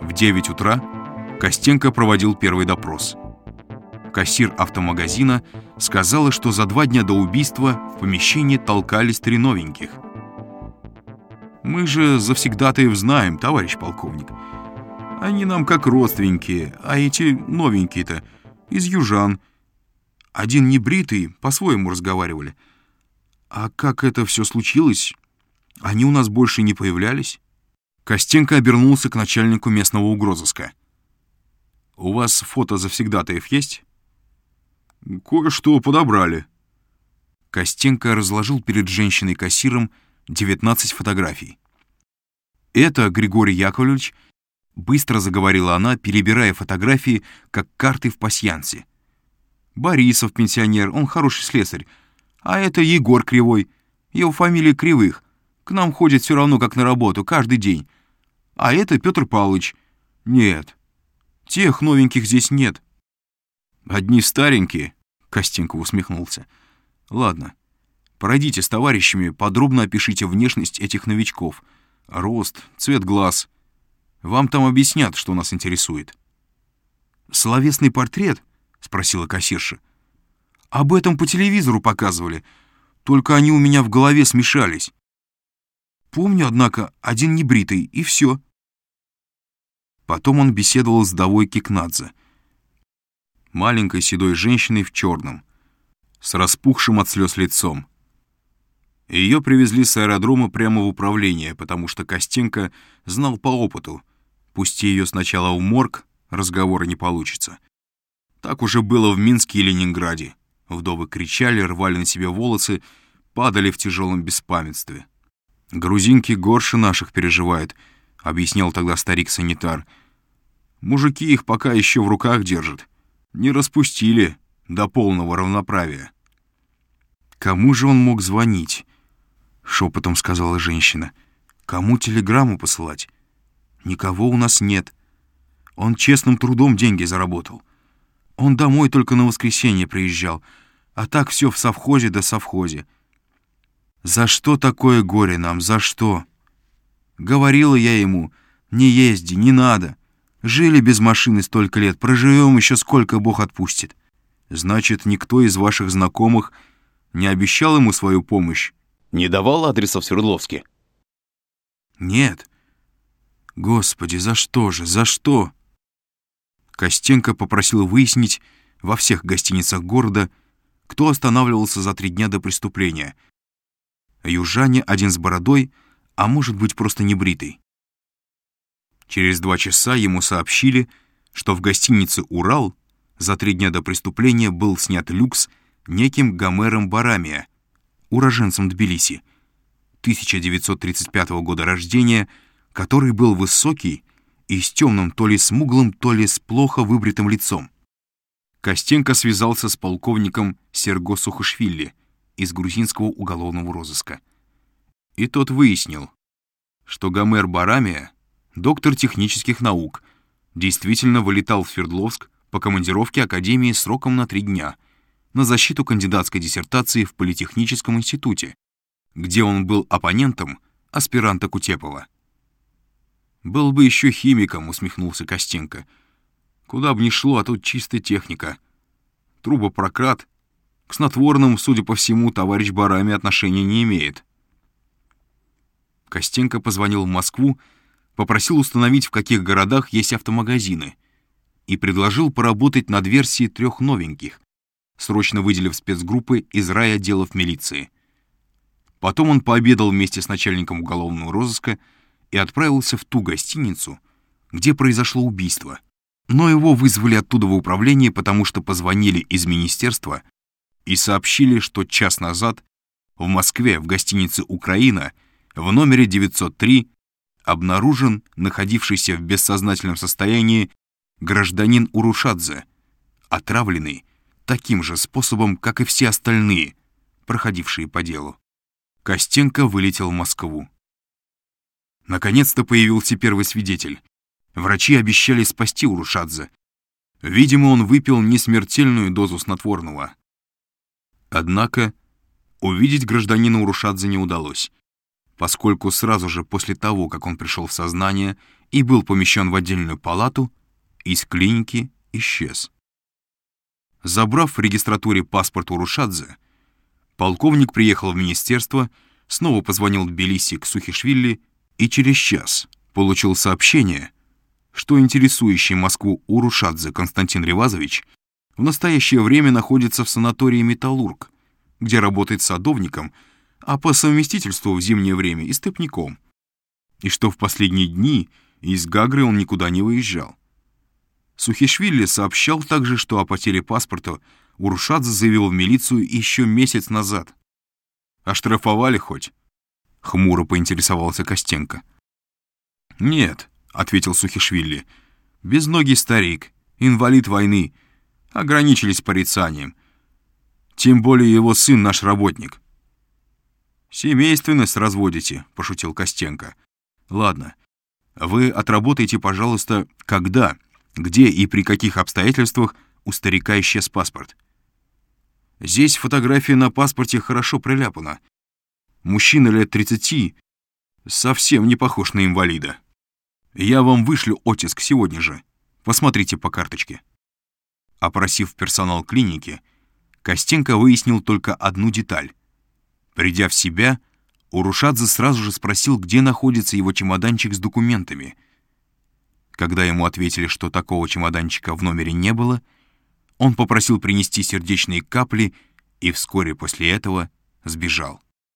В 9 утра Костенко проводил первый допрос. Кассир автомагазина сказала, что за два дня до убийства в помещении толкались три новеньких. «Мы же завсегда-то знаем, товарищ полковник. Они нам как родственники, а эти новенькие-то из южан. Один небритый, по-своему разговаривали. А как это все случилось, они у нас больше не появлялись?» Костенко обернулся к начальнику местного угрозыска. «У вас фото завсегдатаев есть?» «Кое-что подобрали». Костенко разложил перед женщиной-кассиром 19 фотографий. «Это Григорий Яковлевич», — быстро заговорила она, перебирая фотографии, как карты в пасьянсе. «Борисов, пенсионер, он хороший слесарь. А это Егор Кривой, его фамилия Кривых. К нам ходит все равно, как на работу, каждый день. А это Петр Павлович. Нет, тех новеньких здесь нет». «Одни старенькие», — Костенко усмехнулся. «Ладно, пройдите с товарищами, подробно опишите внешность этих новичков. Рост, цвет глаз. Вам там объяснят, что нас интересует». «Словесный портрет?» — спросила кассирша. «Об этом по телевизору показывали, только они у меня в голове смешались. Помню, однако, один небритый, и все». Потом он беседовал с Давой Кикнадзе — маленькой седой женщиной в черном, с распухшим от слез лицом. Ее привезли с аэродрома прямо в управление, потому что Костенко знал по опыту. Пусти ее сначала в морг, разговора не получится. Так уже было в Минске и Ленинграде. Вдовы кричали, рвали на себе волосы, падали в тяжелом беспамятстве. «Грузинки горше наших переживают», — объяснял тогда старик-санитар. «Мужики их пока еще в руках держат не распустили до полного равноправия. «Кому же он мог звонить?» — шепотом сказала женщина. «Кому телеграмму посылать? Никого у нас нет. Он честным трудом деньги заработал. Он домой только на воскресенье приезжал, а так все в совхозе да совхозе. За что такое горе нам, за что?» Говорила я ему, не езди, не надо. Жили без машины столько лет, проживем еще сколько Бог отпустит. Значит, никто из ваших знакомых не обещал ему свою помощь? Не давал адреса в Свердловске? Нет. Господи, за что же, за что? Костенко попросил выяснить во всех гостиницах города, кто останавливался за три дня до преступления. Южане один с бородой, а может быть просто небритый. Через два часа ему сообщили, что в гостинице «Урал» за три дня до преступления был снят люкс неким Гомером Барамия, уроженцем Тбилиси, 1935 года рождения, который был высокий и с темным то ли смуглым, то ли с плохо выбритым лицом. Костенко связался с полковником Серго Сухашвили из грузинского уголовного розыска. И тот выяснил, что Гомер Барамия — доктор технических наук, действительно вылетал в Свердловск по командировке Академии сроком на три дня на защиту кандидатской диссертации в Политехническом институте, где он был оппонентом аспиранта Кутепова. «Был бы еще химиком», — усмехнулся Костенко. «Куда бы ни шло, а тут чистая техника. Трубопрократ. К снотворным, судя по всему, товарищ Барами отношения не имеет». Костенко позвонил в Москву попросил установить, в каких городах есть автомагазины, и предложил поработать над версией трех новеньких, срочно выделив спецгруппы из райотделов милиции. Потом он пообедал вместе с начальником уголовного розыска и отправился в ту гостиницу, где произошло убийство. Но его вызвали оттуда в управление, потому что позвонили из министерства и сообщили, что час назад в Москве в гостинице «Украина» в номере 903 обнаружен находившийся в бессознательном состоянии гражданин Урушадзе, отравленный таким же способом, как и все остальные, проходившие по делу. Костенко вылетел в Москву. Наконец-то появился первый свидетель. Врачи обещали спасти Урушадзе. Видимо, он выпил несмертельную дозу снотворного. Однако увидеть гражданина Урушадзе не удалось. Поскольку сразу же после того, как он пришел в сознание и был помещен в отдельную палату, из клиники исчез. Забрав в регистратуре паспорт Урушадзе, полковник приехал в министерство, снова позвонил Тбилиси к Сухишвили и через час получил сообщение, что интересующий Москву Урушадзе Константин Ревазович в настоящее время находится в санатории «Металлург», где работает садовником, а по совместительству в зимнее время и степняком, и что в последние дни из Гагры он никуда не выезжал. Сухишвили сообщал также, что о потере паспорта Урушадзе заявил в милицию еще месяц назад. «Оштрафовали хоть?» — хмуро поинтересовался Костенко. «Нет», — ответил Сухишвили, — «безногий старик, инвалид войны, ограничились порицанием. Тем более его сын наш работник». «Семейственность разводите», — пошутил Костенко. «Ладно, вы отработайте, пожалуйста, когда, где и при каких обстоятельствах у старика исчез паспорт. Здесь фотография на паспорте хорошо приляпана. Мужчина лет 30, совсем не похож на инвалида. Я вам вышлю оттиск сегодня же. Посмотрите по карточке». Опросив персонал клиники, Костенко выяснил только одну деталь. Придя в себя, Урушадзе сразу же спросил, где находится его чемоданчик с документами. Когда ему ответили, что такого чемоданчика в номере не было, он попросил принести сердечные капли и вскоре после этого сбежал.